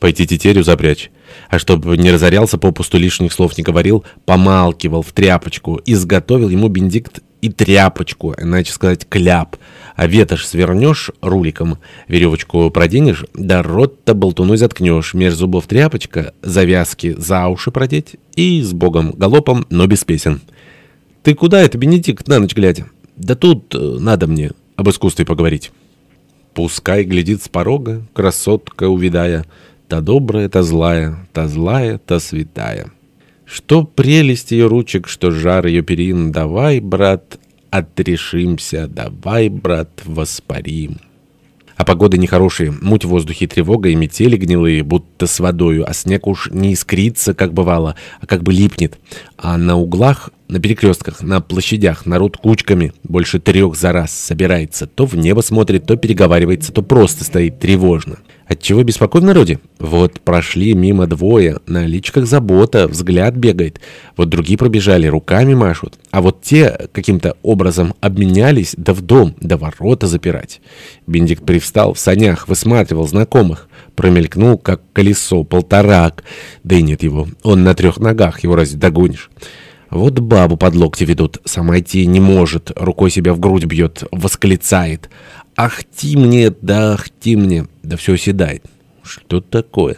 Пойти тетерю запрячь. А чтобы не разорялся, попусту лишних слов не говорил, помалкивал в тряпочку, изготовил ему Бенедикт и тряпочку, иначе сказать кляп. А ветошь свернешь руликом, веревочку проденешь, да рот-то болтуной заткнешь, меж зубов тряпочка, завязки за уши продеть и с богом галопом, но без песен. «Ты куда это, Бенедикт, на ночь глядя?» «Да тут э, надо мне об искусстве поговорить». Пускай глядит с порога, красотка увидая, Та добрая, та злая, та злая, та святая. Что прелесть ее ручек, что жар ее перин, Давай, брат, отрешимся, давай, брат, воспарим. А погода нехорошая, муть в воздухе, тревога и метели гнилые, будто с водою, а снег уж не искрится, как бывало, а как бы липнет. А на углах, на перекрестках, на площадях народ кучками, больше трех за раз собирается, то в небо смотрит, то переговаривается, то просто стоит тревожно. Отчего беспокой в народе? Вот прошли мимо двое, на личках забота, взгляд бегает. Вот другие пробежали, руками машут. А вот те каким-то образом обменялись, да в дом, да ворота запирать. Бендикт привстал в санях, высматривал знакомых. Промелькнул, как колесо, полторак. Да и нет его, он на трех ногах, его разве догонишь? Вот бабу под локти ведут, сама идти не может, рукой себя в грудь бьет, восклицает. «Ах ти мне, да ах ти мне!» Да все оседает. Что такое?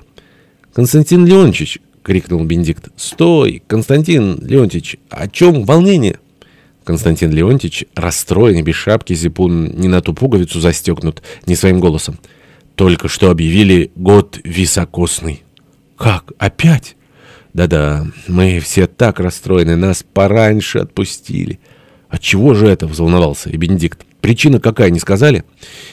«Константин Леонтьевич!» — крикнул Бенедикт. «Стой! Константин Леонтьевич! О чем волнение?» Константин Леонтьевич, расстроенный, без шапки, зипун не на ту пуговицу застегнут, не своим голосом. Только что объявили год високосный. «Как? Опять?» «Да-да, мы все так расстроены, нас пораньше отпустили». «Отчего же это?» — взволновался и Бенедикт. Причина какая, не сказали?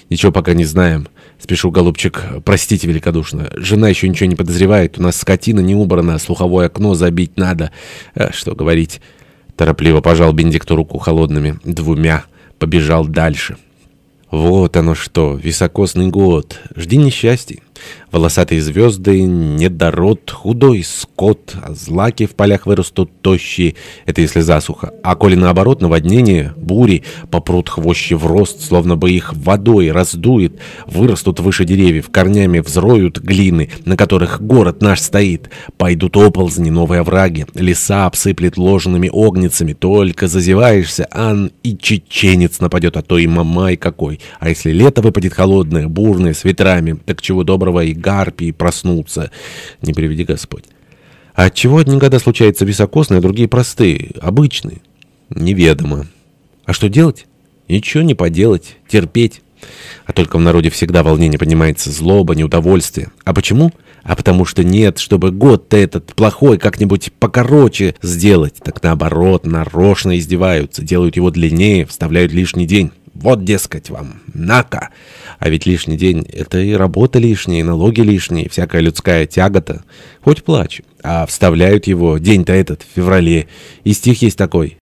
Ничего пока не знаем. Спешу, голубчик, простите великодушно. Жена еще ничего не подозревает. У нас скотина не убрана, слуховое окно забить надо. А, что говорить. Торопливо пожал Бенедикту руку холодными двумя. Побежал дальше. Вот оно что, високосный год. Жди несчастья. Волосатые звезды, недород, худой скот, а злаки в полях вырастут тощие, это если засуха. А коли наоборот, наводнение, бури, попрут хвощи в рост, словно бы их водой раздует, вырастут выше деревьев, корнями взроют глины, на которых город наш стоит. Пойдут оползни, новые овраги, леса обсыплет ложными огнецами, только зазеваешься, ан и чеченец нападет, а то и мамай какой. А если лето выпадет холодное, бурное, с ветрами, так чего доброго и гарпии проснутся. Не приведи Господь. А от чего одни года случаются високосные, а другие простые, обычные? Неведомо. А что делать? Ничего не поделать, терпеть. А только в народе всегда волнение поднимается, злоба, неудовольствие. А почему? А потому что нет, чтобы год-то этот плохой как-нибудь покороче сделать. Так наоборот, нарочно издеваются, делают его длиннее, вставляют лишний день. Вот, дескать, вам, на-ка. А ведь лишний день — это и работа лишняя, и налоги лишние, и всякая людская тягота. Хоть плачь. А вставляют его, день-то этот, в феврале. И стих есть такой.